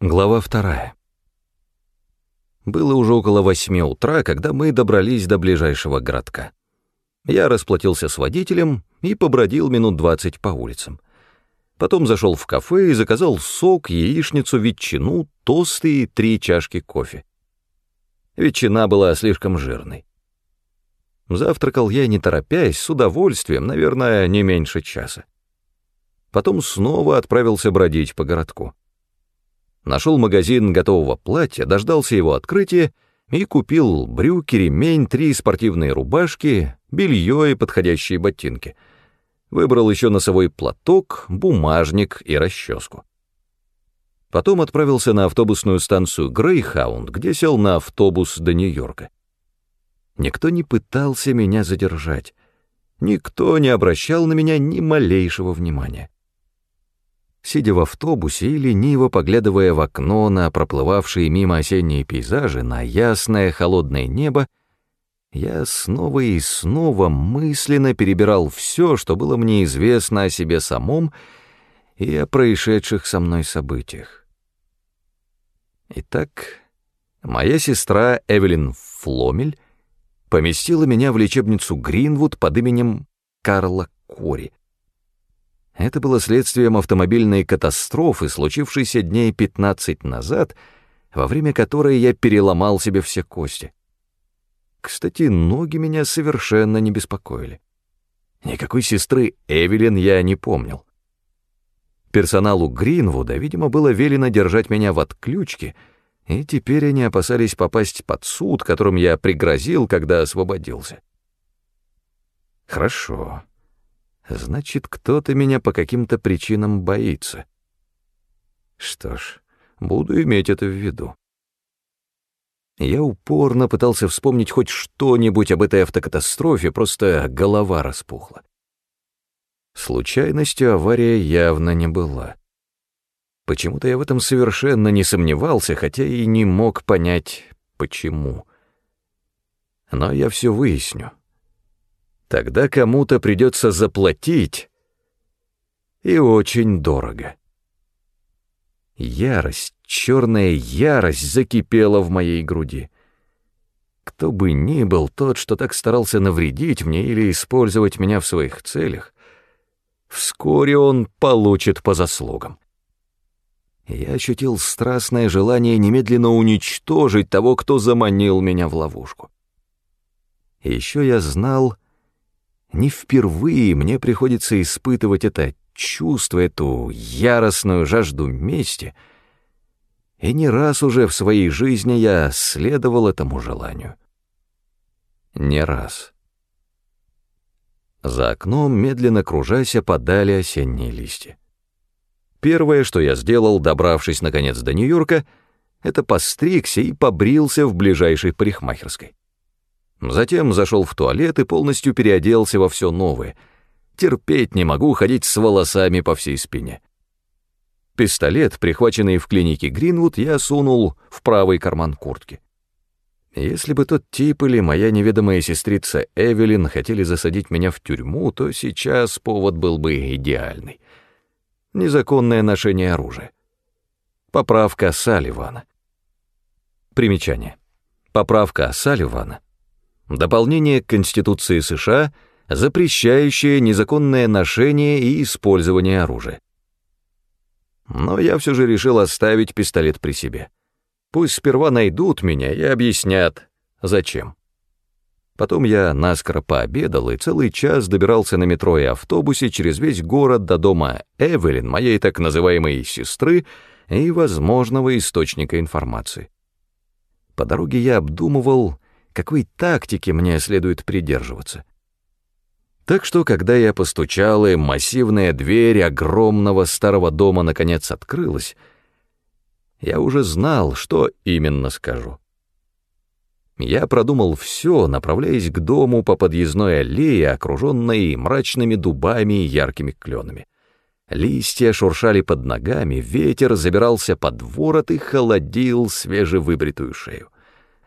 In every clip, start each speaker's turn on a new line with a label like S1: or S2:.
S1: Глава вторая. Было уже около восьми утра, когда мы добрались до ближайшего городка. Я расплатился с водителем и побродил минут двадцать по улицам. Потом зашел в кафе и заказал сок, яичницу, ветчину, тосты и три чашки кофе. Ветчина была слишком жирной. Завтракал я, не торопясь, с удовольствием, наверное, не меньше часа. Потом снова отправился бродить по городку нашел магазин готового платья, дождался его открытия и купил брюки, ремень, три спортивные рубашки, белье и подходящие ботинки. Выбрал еще носовой платок, бумажник и расческу. Потом отправился на автобусную станцию Грейхаунд, где сел на автобус до Нью-Йорка. Никто не пытался меня задержать. Никто не обращал на меня ни малейшего внимания. Сидя в автобусе и лениво поглядывая в окно на проплывавшие мимо осенние пейзажи, на ясное холодное небо, я снова и снова мысленно перебирал все, что было мне известно о себе самом и о происшедших со мной событиях. Итак, моя сестра Эвелин Фломель поместила меня в лечебницу Гринвуд под именем Карла Кори. Это было следствием автомобильной катастрофы, случившейся дней 15 назад, во время которой я переломал себе все кости. Кстати, ноги меня совершенно не беспокоили. Никакой сестры Эвелин я не помнил. Персоналу Гринвуда, видимо, было велено держать меня в отключке, и теперь они опасались попасть под суд, которым я пригрозил, когда освободился. Хорошо. Значит, кто-то меня по каким-то причинам боится. Что ж, буду иметь это в виду. Я упорно пытался вспомнить хоть что-нибудь об этой автокатастрофе, просто голова распухла. Случайностью авария явно не была. Почему-то я в этом совершенно не сомневался, хотя и не мог понять, почему. Но я все выясню. Тогда кому-то придется заплатить, и очень дорого. Ярость, черная ярость закипела в моей груди. Кто бы ни был тот, что так старался навредить мне или использовать меня в своих целях, вскоре он получит по заслугам. Я ощутил страстное желание немедленно уничтожить того, кто заманил меня в ловушку. Еще я знал, не впервые мне приходится испытывать это чувство, эту яростную жажду мести, и не раз уже в своей жизни я следовал этому желанию. Не раз. За окном, медленно кружась, опадали осенние листья. Первое, что я сделал, добравшись наконец до Нью-Йорка, это постригся и побрился в ближайшей парикмахерской. Затем зашел в туалет и полностью переоделся во все новое. Терпеть не могу ходить с волосами по всей спине. Пистолет, прихваченный в клинике Гринвуд, я сунул в правый карман куртки. Если бы тот тип или моя неведомая сестрица Эвелин хотели засадить меня в тюрьму, то сейчас повод был бы идеальный. Незаконное ношение оружия. Поправка Салливана. Примечание. Поправка Салливана — Дополнение к Конституции США, запрещающее незаконное ношение и использование оружия. Но я все же решил оставить пистолет при себе. Пусть сперва найдут меня и объяснят, зачем. Потом я наскоро пообедал и целый час добирался на метро и автобусе через весь город до дома Эвелин, моей так называемой сестры, и возможного источника информации. По дороге я обдумывал, какой тактики мне следует придерживаться. Так что, когда я постучал, и массивная дверь огромного старого дома наконец открылась, я уже знал, что именно скажу. Я продумал все, направляясь к дому по подъездной аллее, окруженной мрачными дубами и яркими кленами. Листья шуршали под ногами, ветер забирался под ворот и холодил свежевыбритую шею.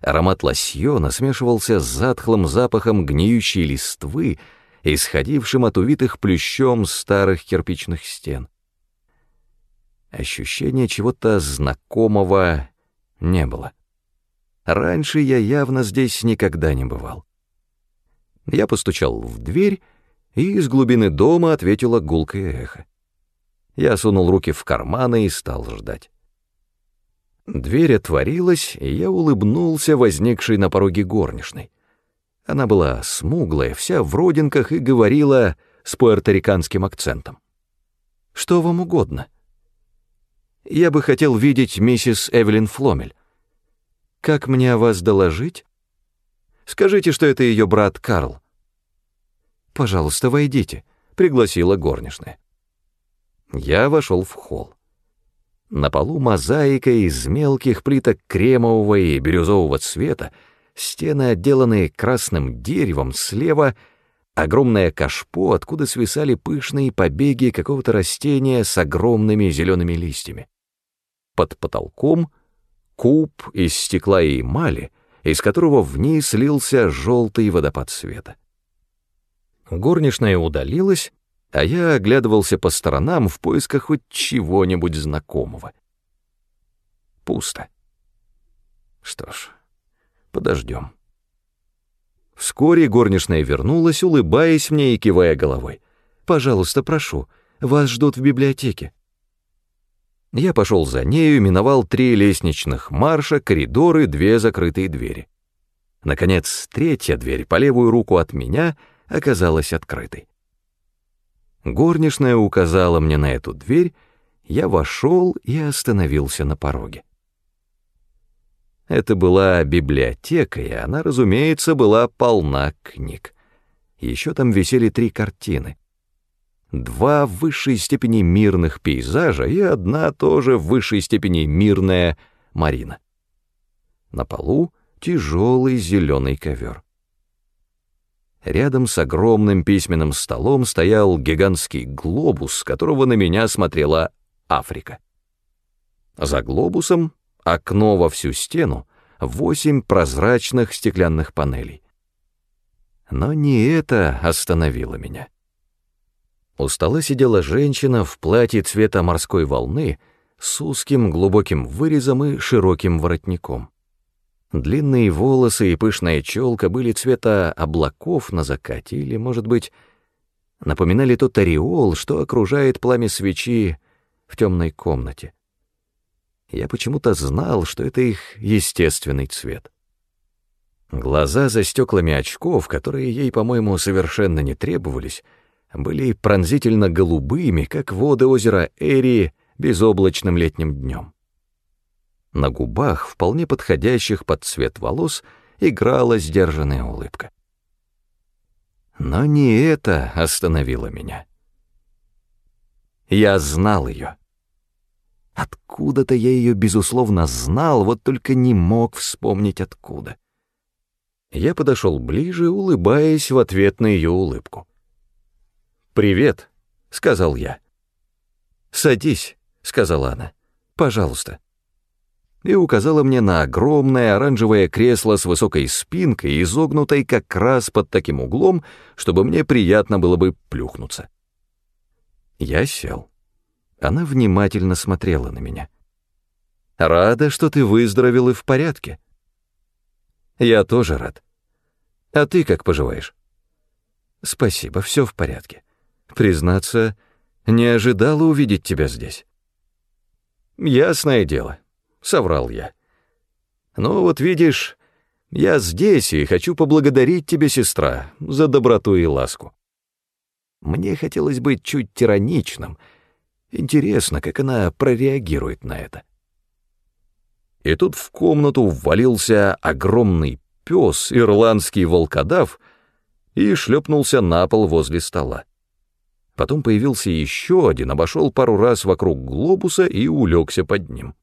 S1: Аромат лосьона смешивался с затхлым запахом гниющей листвы, исходившим от увитых плющом старых кирпичных стен. Ощущения чего-то знакомого не было. Раньше я явно здесь никогда не бывал. Я постучал в дверь, и из глубины дома ответило гулкое эхо. Я сунул руки в карманы и стал ждать. Дверь отворилась, и я улыбнулся возникшей на пороге горничной. Она была смуглая, вся в родинках и говорила с пуэрториканским акцентом. «Что вам угодно?» «Я бы хотел видеть миссис Эвелин Фломель. Как мне о вас доложить?» «Скажите, что это ее брат Карл». «Пожалуйста, войдите», — пригласила горничная. Я вошел в холл. На полу мозаика из мелких плиток кремового и бирюзового цвета, стены, отделанные красным деревом, слева — огромное кашпо, откуда свисали пышные побеги какого-то растения с огромными зелеными листьями. Под потолком — куб из стекла и эмали, из которого вниз лился желтый водопад света. Горничная удалилась, а я оглядывался по сторонам в поисках хоть чего-нибудь знакомого. Пусто. Что ж, подождем. Вскоре горничная вернулась, улыбаясь мне и кивая головой. «Пожалуйста, прошу, вас ждут в библиотеке». Я пошел за нею, миновал три лестничных марша, коридоры, две закрытые двери. Наконец, третья дверь по левую руку от меня оказалась открытой. Горничная указала мне на эту дверь, я вошел и остановился на пороге. Это была библиотека, и она, разумеется, была полна книг. Еще там висели три картины. Два в высшей степени мирных пейзажа и одна тоже в высшей степени мирная Марина. На полу тяжелый зеленый ковер. Рядом с огромным письменным столом стоял гигантский глобус, которого на меня смотрела Африка. За глобусом окно во всю стену, восемь прозрачных стеклянных панелей. Но не это остановило меня. У стола сидела женщина в платье цвета морской волны с узким глубоким вырезом и широким воротником. Длинные волосы и пышная челка были цвета облаков на закате, или, может быть, напоминали тот ореол, что окружает пламя свечи в темной комнате. Я почему-то знал, что это их естественный цвет. Глаза за стеклами очков, которые ей, по-моему, совершенно не требовались, были пронзительно голубыми, как воды озера Эри безоблачным летним днем. На губах, вполне подходящих под цвет волос, играла сдержанная улыбка. Но не это остановило меня. Я знал ее. Откуда-то я ее, безусловно, знал, вот только не мог вспомнить откуда. Я подошел ближе, улыбаясь в ответ на ее улыбку. «Привет», — сказал я. «Садись», — сказала она. «Пожалуйста» и указала мне на огромное оранжевое кресло с высокой спинкой, изогнутой как раз под таким углом, чтобы мне приятно было бы плюхнуться. Я сел. Она внимательно смотрела на меня. «Рада, что ты выздоровел и в порядке». «Я тоже рад. А ты как поживаешь?» «Спасибо, все в порядке. Признаться, не ожидала увидеть тебя здесь». «Ясное дело. — соврал я. «Ну вот видишь, я здесь и хочу поблагодарить тебя, сестра, за доброту и ласку». Мне хотелось быть чуть тираничным. Интересно, как она прореагирует на это. И тут в комнату ввалился огромный пес, ирландский волкодав, и шлепнулся на пол возле стола. Потом появился еще один, обошел пару раз вокруг глобуса и улегся под ним.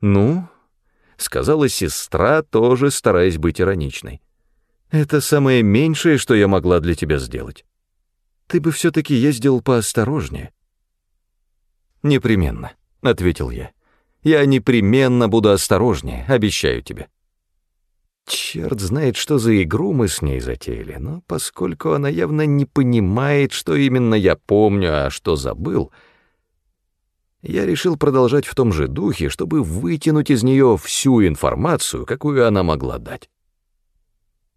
S1: «Ну?» — сказала сестра, тоже стараясь быть ироничной. «Это самое меньшее, что я могла для тебя сделать. Ты бы все-таки ездил поосторожнее». «Непременно», — ответил я. «Я непременно буду осторожнее, обещаю тебе». Черт знает, что за игру мы с ней затеяли, но поскольку она явно не понимает, что именно я помню, а что забыл, Я решил продолжать в том же духе, чтобы вытянуть из нее всю информацию, какую она могла дать.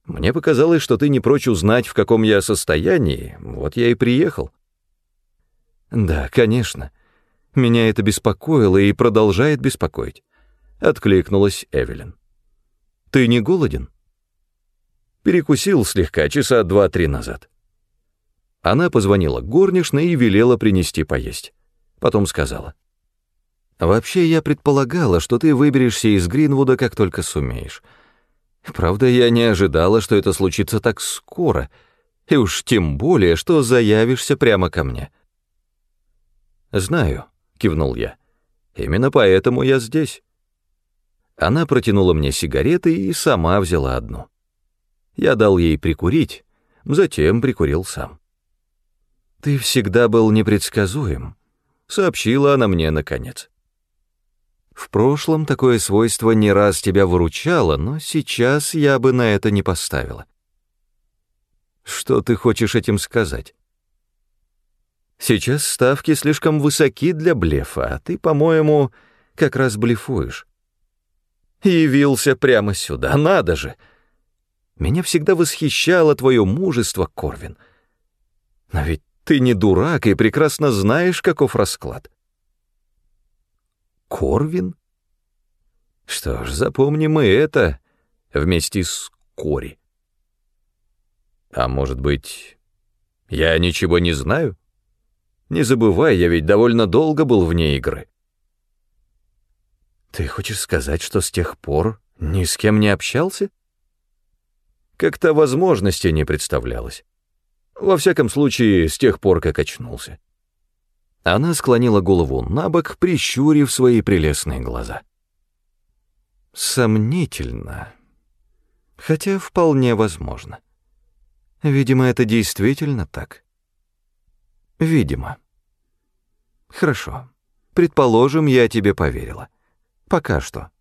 S1: Мне показалось, что ты не прочь узнать, в каком я состоянии, вот я и приехал.
S2: Да, конечно. Меня это беспокоило и продолжает беспокоить. Откликнулась Эвелин. Ты не голоден?
S1: Перекусил слегка, часа два-три назад. Она позвонила горничной и велела принести поесть. Потом сказала. «Вообще, я предполагала, что ты выберешься из Гринвуда, как только сумеешь. Правда, я не ожидала, что это случится так скоро, и уж тем более, что заявишься прямо ко мне».
S2: «Знаю», — кивнул я. «Именно поэтому я здесь». Она протянула мне сигареты и сама взяла одну. Я дал ей прикурить, затем прикурил сам. «Ты всегда был непредсказуем», — сообщила она мне наконец. «В прошлом такое свойство не раз тебя выручало, но сейчас я бы на это не поставила». «Что ты хочешь этим сказать?» «Сейчас ставки слишком высоки для блефа, а ты, по-моему, как раз блефуешь». «Явился прямо сюда, надо же!» Меня всегда восхищало твое мужество, Корвин. Но ведь ты не дурак и прекрасно знаешь, каков расклад. Корвин? Что ж, запомним и это вместе с Кори. А может быть, я ничего не знаю? Не забывай, я ведь довольно долго был вне игры. Ты хочешь сказать, что с тех пор ни с кем не общался? Как-то возможности не представлялось. Во всяком случае, с тех пор, как очнулся. Она склонила голову на бок, прищурив свои прелестные глаза. Сомнительно. Хотя вполне возможно. Видимо, это действительно так. Видимо. Хорошо. Предположим, я тебе поверила. Пока что.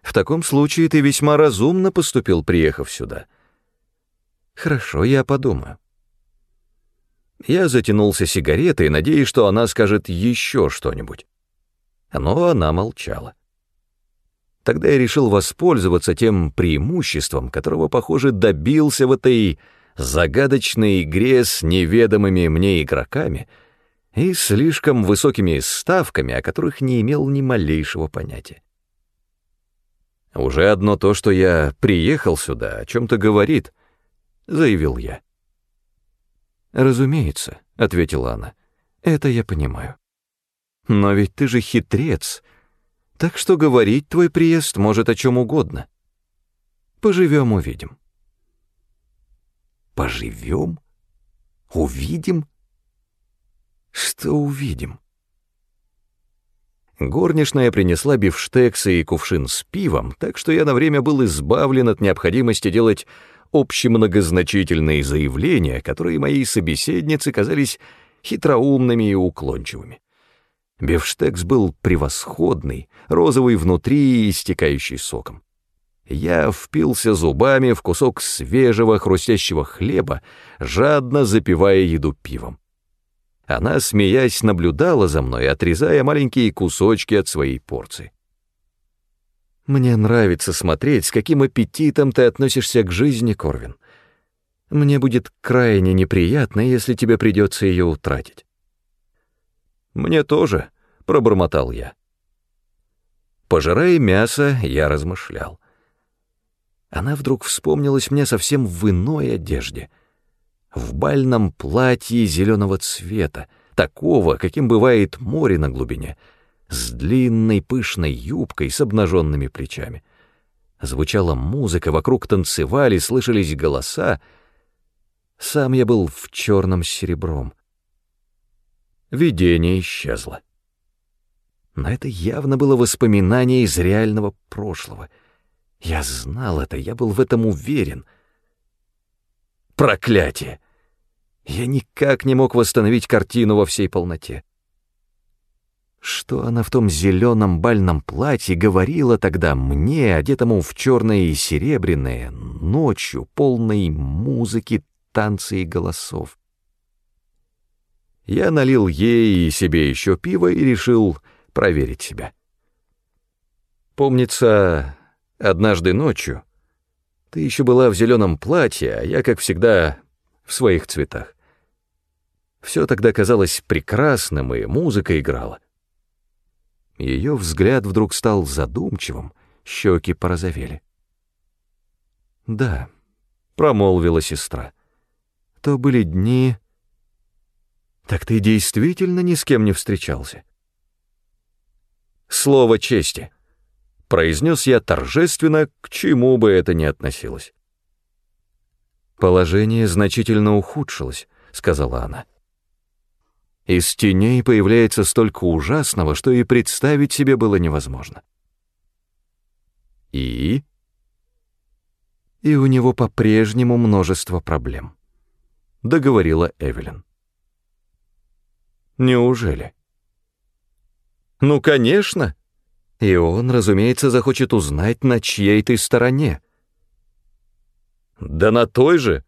S2: В таком случае ты весьма разумно поступил, приехав сюда. Хорошо, я подумаю. Я затянулся сигаретой, надеясь, что она скажет еще что-нибудь. Но она молчала. Тогда я решил воспользоваться тем преимуществом, которого, похоже, добился в этой загадочной игре с неведомыми мне игроками и слишком высокими ставками, о которых не имел ни малейшего понятия. «Уже одно то, что я приехал сюда, о чем-то говорит», — заявил я. «Разумеется», — ответила она, — «это я понимаю. Но ведь ты же хитрец, так что говорить твой приезд может о чем угодно. Поживем, увидим». «Поживем? Увидим?» «Что увидим?» Горничная принесла бифштексы и кувшин с пивом, так что я на время был избавлен от необходимости делать общемногозначительные заявления, которые моей собеседнице казались хитроумными и уклончивыми. Бифштекс был превосходный, розовый внутри и истекающий соком. Я впился зубами в кусок свежего хрустящего хлеба, жадно запивая еду пивом. Она, смеясь, наблюдала за мной, отрезая маленькие кусочки от своей порции. «Мне нравится смотреть, с каким аппетитом ты относишься к жизни, Корвин. Мне будет крайне неприятно, если тебе придется ее утратить». «Мне тоже», — пробормотал я. Пожирая мясо, я размышлял. Она вдруг вспомнилась мне совсем в иной одежде — в бальном платье зеленого цвета, такого, каким бывает море на глубине, с длинной пышной юбкой с обнаженными плечами. Звучала музыка, вокруг танцевали, слышались голоса. Сам я был в черном серебром. Видение исчезло. Но это явно было воспоминание из реального прошлого. Я знал это, я был в этом уверен — Проклятие! Я никак не мог восстановить картину во всей полноте. Что она в том зеленом бальном платье говорила тогда мне, одетому в черное и серебряное, ночью, полной музыки, танца и голосов? Я налил ей и себе еще пиво и решил проверить себя. Помнится, однажды ночью ты еще была в зеленом платье, а я, как всегда, в своих цветах. Все тогда казалось прекрасным, и музыка играла. Ее взгляд вдруг стал задумчивым, щеки порозовели. «Да», — промолвила сестра, — «то были дни...» «Так ты действительно ни с кем не встречался?» «Слово чести», — произнес я торжественно, к чему бы это ни относилось. «Положение значительно ухудшилось», — сказала она. Из теней появляется столько ужасного, что и представить себе было невозможно. И? И у него по-прежнему множество проблем. Договорила Эвелин. Неужели? Ну, конечно. И он, разумеется, захочет узнать, на чьей ты стороне. Да на той же.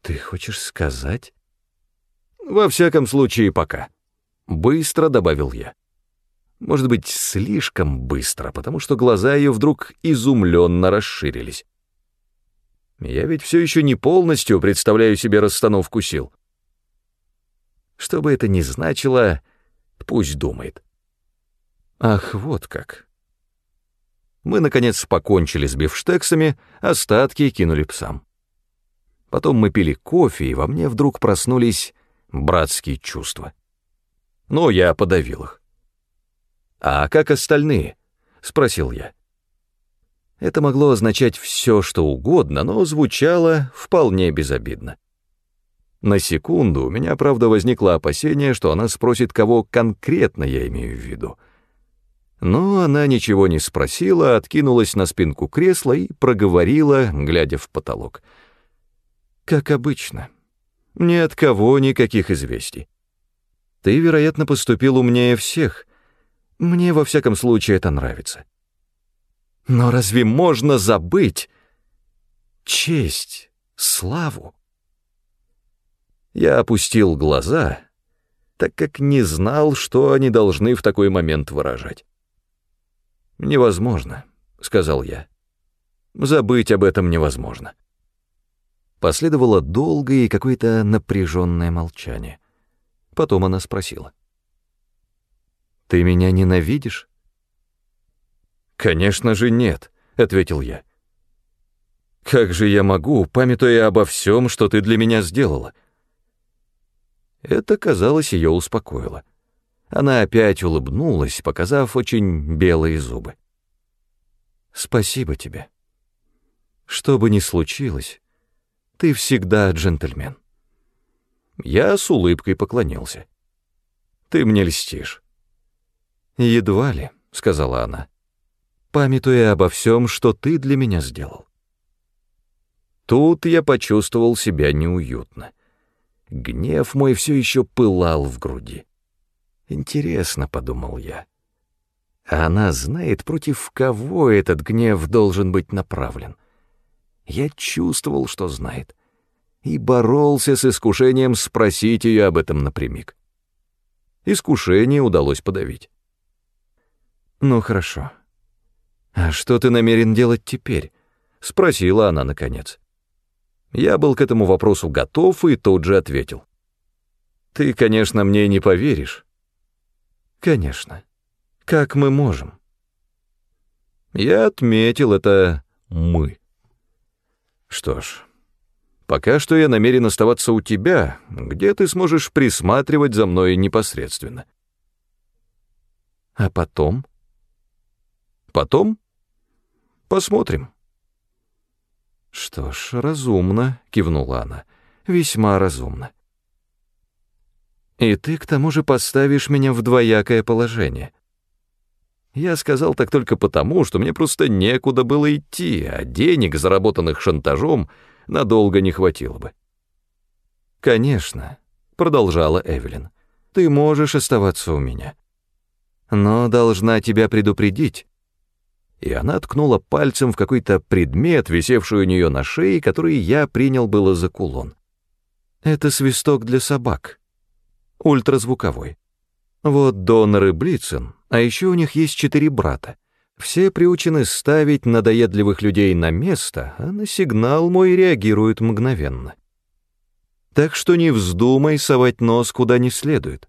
S2: Ты хочешь сказать? Во всяком случае, пока. Быстро добавил я. Может быть, слишком быстро, потому что глаза ее вдруг изумленно расширились. Я ведь все еще не полностью представляю себе расстановку сил. Что бы это ни значило, пусть думает. Ах, вот как. Мы, наконец, покончили с бифштексами, остатки кинули псам. Потом мы пили кофе, и во мне вдруг проснулись братские чувства. Но я подавил их. «А как остальные?» — спросил я. Это могло означать все, что угодно, но звучало вполне безобидно. На секунду у меня, правда, возникло опасение, что она спросит, кого конкретно я имею в виду. Но она ничего не спросила, откинулась на спинку кресла и проговорила, глядя в потолок. «Как обычно». Ни от кого никаких известий. Ты, вероятно, поступил умнее всех. Мне, во всяком случае, это нравится. Но разве можно забыть честь, славу? Я опустил глаза, так как не знал, что они должны в такой момент выражать. «Невозможно», — сказал я. «Забыть об этом невозможно». Последовало долгое и какое-то напряженное молчание. Потом она спросила. «Ты меня ненавидишь?» «Конечно же нет», — ответил я. «Как же я могу, памятуя обо всем, что ты для меня сделала?» Это, казалось, ее успокоило. Она опять улыбнулась, показав очень белые зубы. «Спасибо тебе. Что бы ни случилось, ты всегда джентльмен». Я с улыбкой поклонился. «Ты мне льстишь». «Едва ли», — сказала она, памятуя обо всем, что ты для меня сделал. Тут я почувствовал себя неуютно. Гнев мой все еще пылал в груди. «Интересно», — подумал я, — «а она знает, против кого этот гнев должен быть направлен». Я чувствовал, что знает, и боролся с искушением спросить ее об этом напрямик. Искушение удалось подавить. «Ну хорошо. А что ты намерен делать теперь?» — спросила она наконец. Я был к этому вопросу готов и тут же ответил. «Ты, конечно, мне не поверишь». «Конечно. Как мы можем?» Я отметил это «мы». Что ж, пока что я намерен оставаться у тебя, где ты сможешь присматривать за мной непосредственно. А потом? Потом? Посмотрим. Что ж, разумно, кивнула она, весьма разумно. И ты к тому же поставишь меня в двоякое положение. Я сказал так только потому, что мне просто некуда было идти, а денег, заработанных шантажом, надолго не хватило бы. «Конечно», — продолжала Эвелин, — «ты можешь оставаться у меня. Но должна тебя предупредить». И она ткнула пальцем в какой-то предмет, висевший у нее на шее, который я принял было за кулон. Это свисток для собак. Ультразвуковой. Вот Донор и Блицин, а еще у них есть четыре брата. Все приучены ставить надоедливых людей на место, а на сигнал мой реагируют мгновенно. Так что не вздумай совать нос куда не следует.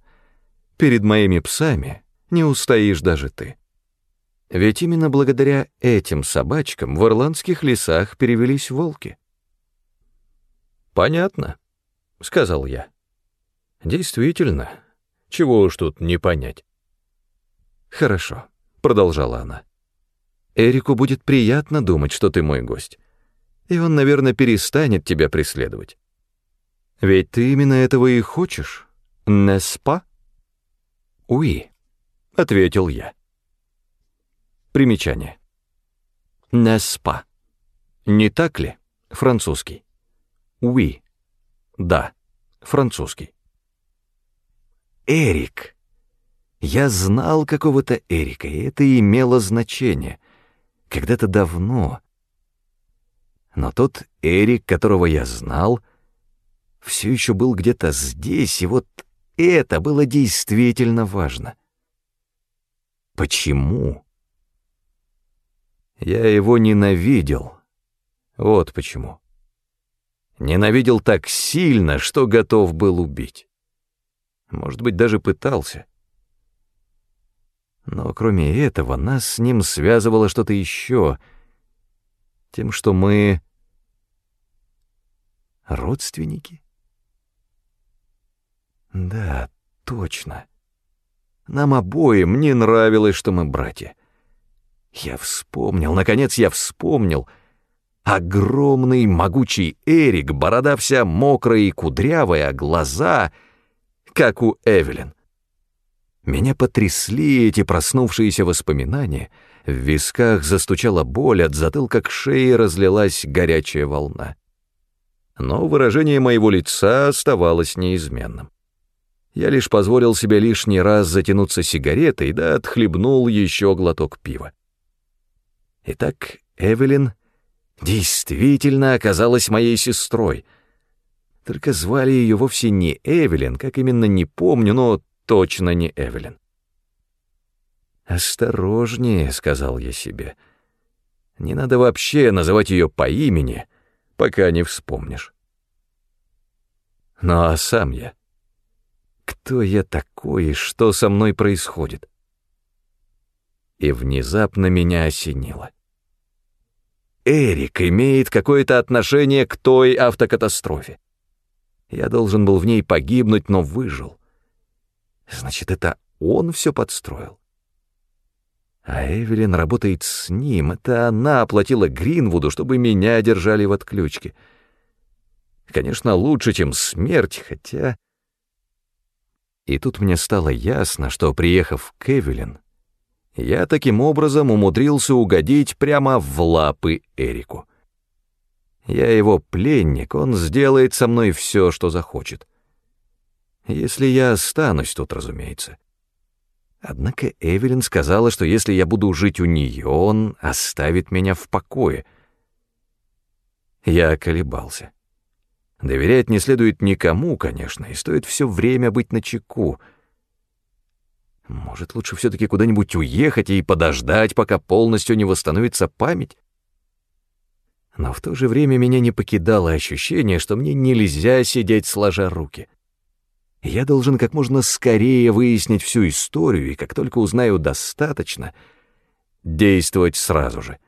S2: Перед моими псами не устоишь даже ты. Ведь именно благодаря этим собачкам в ирландских лесах перевелись волки. «Понятно», — сказал я. «Действительно, чего уж тут не понять». «Хорошо», — продолжала она. «Эрику будет приятно думать, что ты мой гость, и он, наверное, перестанет тебя преследовать. Ведь ты именно этого и хочешь, не спа?» «Уи», — ответил я. Примечание. Не спа. Не так ли? Французский. Oui. Да, французский. Эрик. Я знал какого-то Эрика, и это имело значение. Когда-то давно. Но тот Эрик, которого я знал, все еще был где-то здесь, и вот это было действительно важно. Почему? Я его ненавидел. Вот почему. Ненавидел так сильно, что готов был убить. Может быть, даже пытался. Но кроме этого, нас с ним связывало что-то еще. Тем, что мы... Родственники? Да, точно. Нам обоим не нравилось, что мы братья. Я вспомнил, наконец я вспомнил. Огромный, могучий Эрик, борода вся мокрая и кудрявая, глаза, как у Эвелин. Меня потрясли эти проснувшиеся воспоминания, в висках застучала боль, от затылка к шее разлилась горячая волна. Но выражение моего лица оставалось неизменным. Я лишь позволил себе лишний раз затянуться сигаретой, да отхлебнул еще глоток пива. Итак, Эвелин действительно оказалась моей сестрой. Только звали ее вовсе не Эвелин, как именно не помню, но точно не Эвелин. «Осторожнее», — сказал я себе. «Не надо вообще называть ее по имени, пока не вспомнишь». Ну а сам я? Кто я такой и что со мной происходит? и внезапно меня осенило. Эрик имеет какое-то отношение к той автокатастрофе. Я должен был в ней погибнуть, но выжил. Значит, это он все подстроил. А Эвелин работает с ним. Это она оплатила Гринвуду, чтобы меня держали в отключке. Конечно, лучше, чем смерть, хотя... И тут мне стало ясно, что, приехав к Эвелин, я таким образом умудрился угодить прямо в лапы Эрику. Я его пленник, он сделает со мной все, что захочет. Если я останусь тут, разумеется. Однако Эвелин сказала, что если я буду жить у нее, он оставит меня в покое. Я колебался. Доверять не следует никому, конечно, и стоит все время быть начеку — может, лучше все-таки куда-нибудь уехать и подождать, пока полностью не восстановится память? Но в то же время меня не покидало ощущение, что мне нельзя сидеть сложа руки. Я должен как можно скорее выяснить всю историю, и как только узнаю достаточно, действовать сразу же.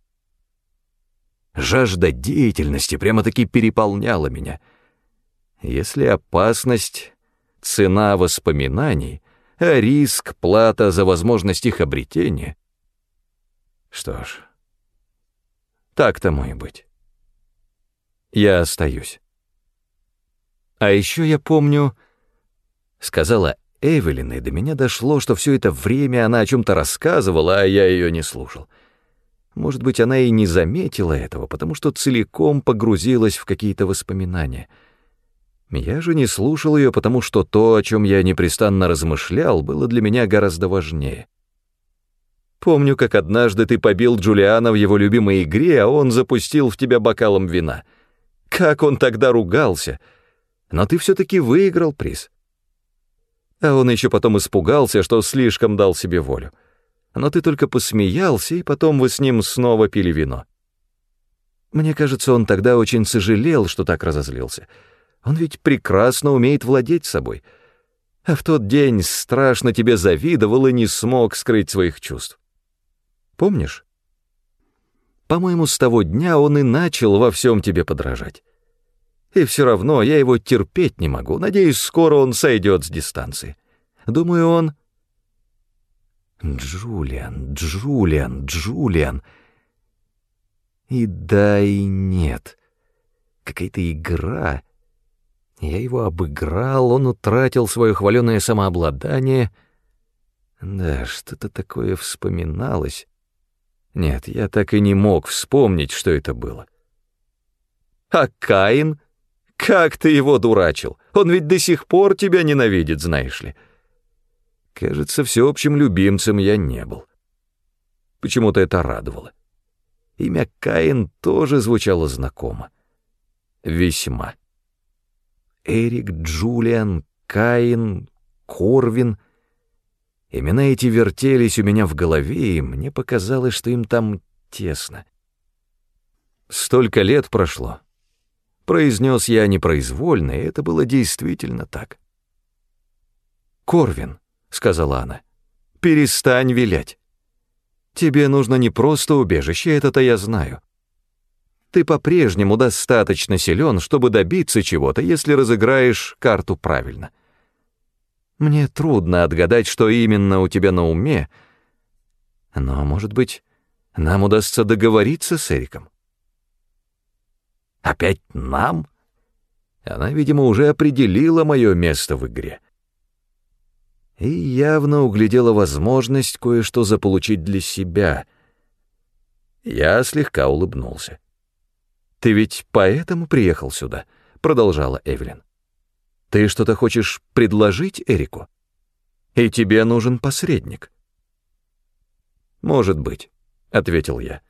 S2: Жажда деятельности прямо-таки переполняла меня. Если опасность — цена воспоминаний, а риск — плата за возможность их обретения. Что ж, так тому и быть. Я остаюсь. А еще я помню, — сказала Эвелин, и до меня дошло, что все это время она о чем-то рассказывала, а я ее не слушал. Может быть, она и не заметила этого, потому что целиком погрузилась в какие-то воспоминания — я же не слушал ее, потому что то, о чем я непрестанно размышлял, было для меня гораздо важнее. Помню, как однажды ты побил Джулиана в его любимой игре, а он запустил в тебя бокалом вина. Как он тогда ругался! Но ты все-таки выиграл приз. А он еще потом испугался, что слишком дал себе волю. Но ты только посмеялся, и потом вы с ним снова пили вино. Мне кажется, он тогда очень сожалел, что так разозлился. Он ведь прекрасно умеет владеть собой. А в тот день страшно тебе завидовал и не смог скрыть своих чувств. Помнишь? По-моему, с того дня он и начал во всем тебе подражать. И все равно я его терпеть не могу. Надеюсь, скоро он сойдет с дистанции. Думаю, он... Джулиан, Джулиан, Джулиан. И да, и нет. Какая-то игра. Я его обыграл, он утратил свое хваленое самообладание. Да, что-то такое вспоминалось. Нет, я так и не мог вспомнить, что это было. А Каин? Как ты его дурачил? Он ведь до сих пор тебя ненавидит, знаешь ли. Кажется, всеобщим любимцем я не был. Почему-то это радовало. Имя Каин тоже звучало знакомо. Весьма. Эрик, Джулиан, Каин, Корвин. Имена эти вертелись у меня в голове, и мне показалось, что им там тесно. Столько лет прошло. Произнес я непроизвольно, и это было действительно так. «Корвин», — сказала она, — «перестань вилять. Тебе нужно не просто убежище, это-то я знаю. Ты по-прежнему достаточно силен, чтобы добиться чего-то, если разыграешь карту правильно. Мне трудно отгадать, что именно у тебя на уме, но, может быть, нам удастся договориться с Эриком. Опять нам? Она, видимо, уже определила мое место в игре и явно углядела возможность кое-что заполучить для себя. Я слегка улыбнулся. «Ты ведь поэтому приехал сюда?» — продолжала Эвелин. «Ты что-то хочешь предложить Эрику? И тебе нужен посредник». «Может быть», — ответил я.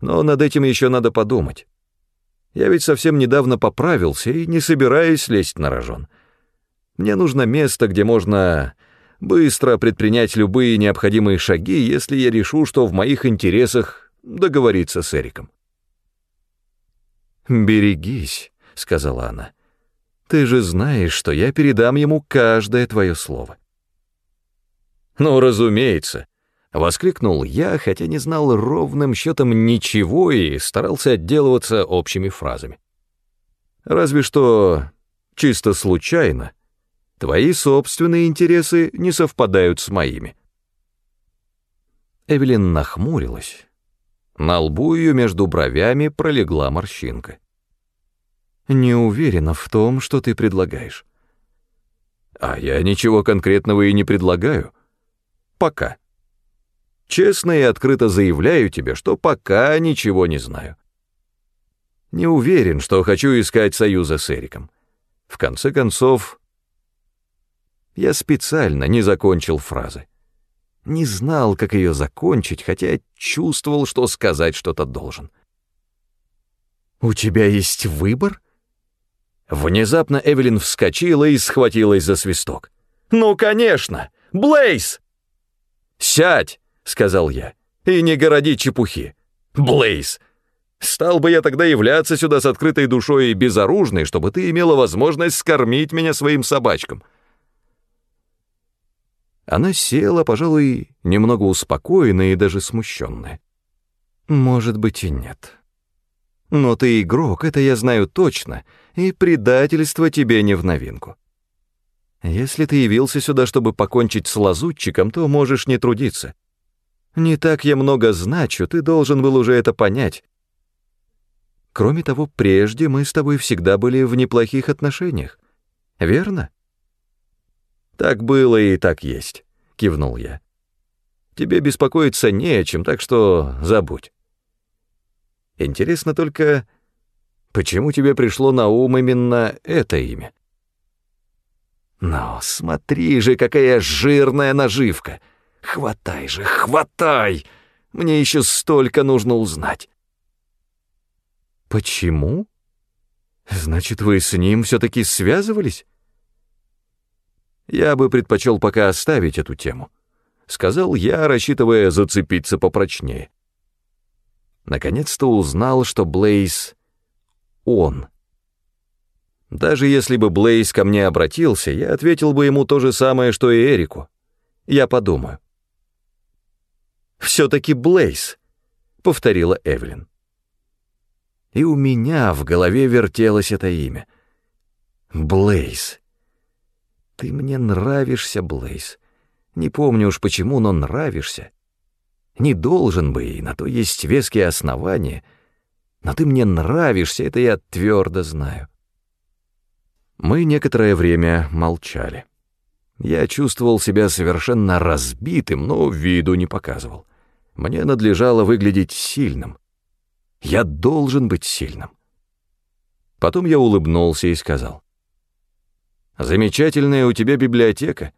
S2: «Но над этим еще надо подумать. Я ведь совсем недавно поправился и не собираюсь лезть на рожон. Мне нужно место, где можно быстро предпринять любые необходимые шаги, если я решу, что в моих интересах договориться с Эриком. «Берегись», — сказала она. «Ты же знаешь, что я передам ему каждое твое слово». «Ну, разумеется», — воскликнул я, хотя не знал ровным счетом ничего и старался отделываться общими фразами. Разве что чисто случайно Твои собственные интересы не совпадают с моими». Эвелин нахмурилась. На лбу ее между бровями пролегла морщинка. «Не уверена в том, что ты предлагаешь». «А я ничего конкретного и не предлагаю. Пока. Честно и открыто заявляю тебе, что пока ничего не знаю. Не уверен, что хочу искать союза с Эриком. В конце концов, я специально не закончил фразы. Не знал, как ее закончить, хотя чувствовал, что сказать что-то должен. «У тебя есть выбор?» Внезапно Эвелин вскочила и схватилась за свисток. «Ну, конечно! Блейз!» «Сядь!» — сказал я. «И не городи чепухи! Блейз! Стал бы я тогда являться сюда с открытой душой и безоружной, чтобы ты имела возможность скормить меня своим собачкам!» Она села, пожалуй, немного успокоенная и даже смущенная. «Может быть и нет. Но ты игрок, это я знаю точно, и предательство тебе не в новинку. Если ты явился сюда, чтобы покончить с лазутчиком, то можешь не трудиться. Не так я много значу, ты должен был уже это понять. Кроме того, прежде мы с тобой всегда были в неплохих отношениях, верно?» «Так было и так есть», — кивнул я. «Тебе беспокоиться не о чем, так что забудь. Интересно только, почему тебе пришло на ум именно это имя?» «Но смотри же, какая жирная наживка! Хватай же, хватай! Мне еще столько нужно узнать!» «Почему?» Значит, вы с ним все-таки связывались? Я бы предпочел пока оставить эту тему, сказал я, рассчитывая зацепиться попрочнее. Наконец-то узнал, что Блейз — он. Даже если бы Блейз ко мне обратился, я ответил бы ему то же самое, что и Эрику. Я подумаю. «Все-таки Блейз», — повторила Эвелин. И у меня в голове вертелось это имя. Блейз. Ты мне нравишься, Блейз. Не помню уж почему, но нравишься. Не должен бы, и на то есть веские основания. Но ты мне нравишься, это я твердо знаю. Мы некоторое время молчали. Я чувствовал себя совершенно разбитым, но виду не показывал. Мне надлежало выглядеть сильным. Я должен быть сильным. Потом я улыбнулся и сказал. «Замечательная у тебя библиотека».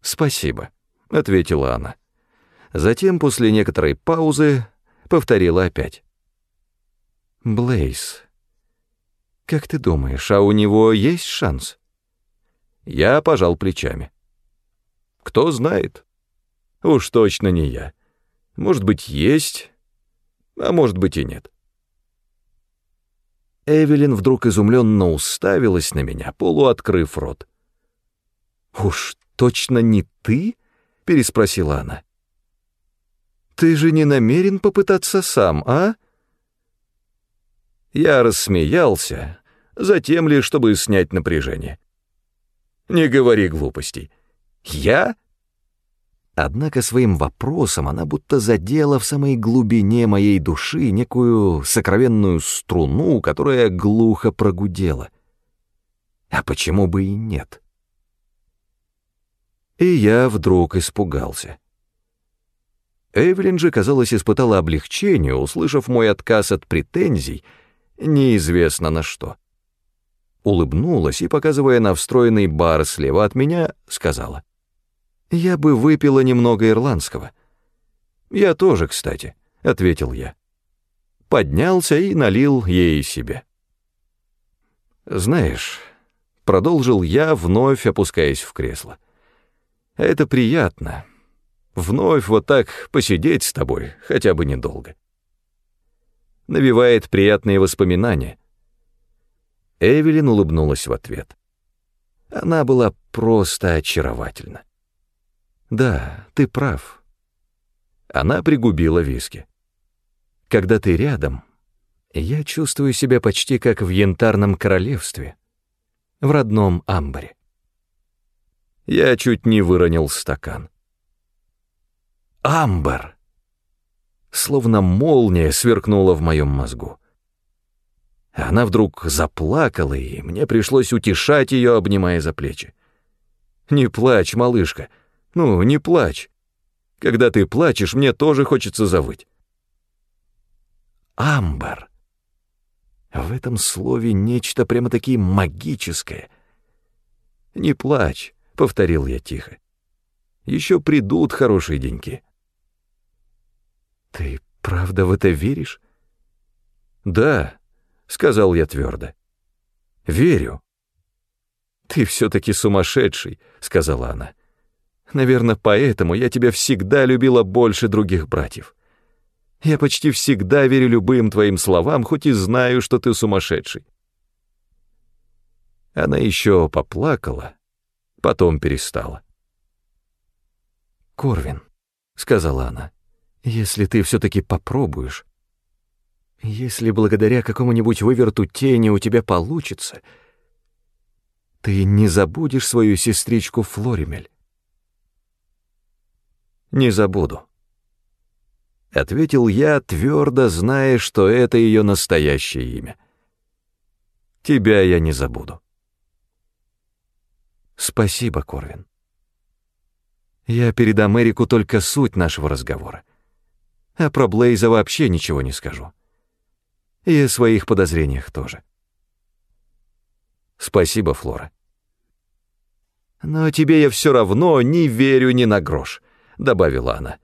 S2: «Спасибо», — ответила она. Затем, после некоторой паузы, повторила опять. «Блейз, как ты думаешь, а у него есть шанс?» Я пожал плечами. «Кто знает? Уж точно не я. Может быть, есть, а может быть и нет». Эвелин вдруг изумленно уставилась на меня, полуоткрыв рот. «Уж точно не ты?» — переспросила она. «Ты же не намерен попытаться сам, а?» Я рассмеялся, затем лишь, чтобы снять напряжение. «Не говори глупостей. Я?» Однако своим вопросом она будто задела в самой глубине моей души некую сокровенную струну, которая глухо прогудела. А почему бы и нет? И я вдруг испугался. Эвелин же, казалось, испытала облегчение, услышав мой отказ от претензий, неизвестно на что. Улыбнулась и, показывая на встроенный бар слева от меня, сказала. «Я бы выпила немного ирландского». «Я тоже, кстати», — ответил я. Поднялся и налил ей себе. «Знаешь», — продолжил я, вновь опускаясь в кресло, — «это приятно» вновь вот так посидеть с тобой, хотя бы недолго. Навевает приятные воспоминания. Эвелин улыбнулась в ответ. Она была просто очаровательна. Да, ты прав. Она пригубила виски. Когда ты рядом, я чувствую себя почти как в янтарном королевстве, в родном амбаре. Я чуть не выронил стакан. Амбер! Словно молния сверкнула в моем мозгу. Она вдруг заплакала, и мне пришлось утешать ее, обнимая за плечи. «Не плачь, малышка, ну, не плачь. Когда ты плачешь, мне тоже хочется завыть». Амбер. В этом слове нечто прямо-таки магическое. «Не плачь», — повторил я тихо. «Еще придут хорошие деньки». «Ты правда в это веришь?» «Да», — сказал я твердо. «Верю». «Ты все-таки сумасшедший», — сказала она. «Наверное, поэтому я тебя всегда любила больше других братьев. Я почти всегда верю любым твоим словам, хоть и знаю, что ты сумасшедший». Она еще поплакала, потом перестала. «Корвин», — сказала она, если ты все-таки попробуешь, если благодаря какому-нибудь выверту тени у тебя получится, ты не забудешь свою сестричку Флоримель. Не забуду. Ответил я, твердо зная, что это ее настоящее имя. Тебя я не забуду. Спасибо, Корвин. Я передам Эрику только суть нашего разговора а про Блейза вообще ничего не скажу. И о своих подозрениях тоже. Спасибо, Флора. Но тебе я все равно не верю ни на грош, добавила она.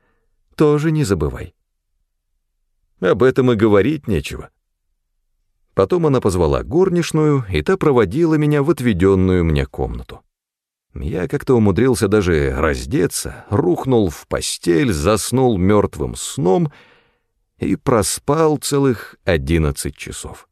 S2: Тоже не забывай. Об этом и говорить нечего. Потом она позвала горничную, и та проводила меня в отведенную мне комнату. Я как-то умудрился даже раздеться, рухнул в постель, заснул мертвым сном и проспал целых одиннадцать часов.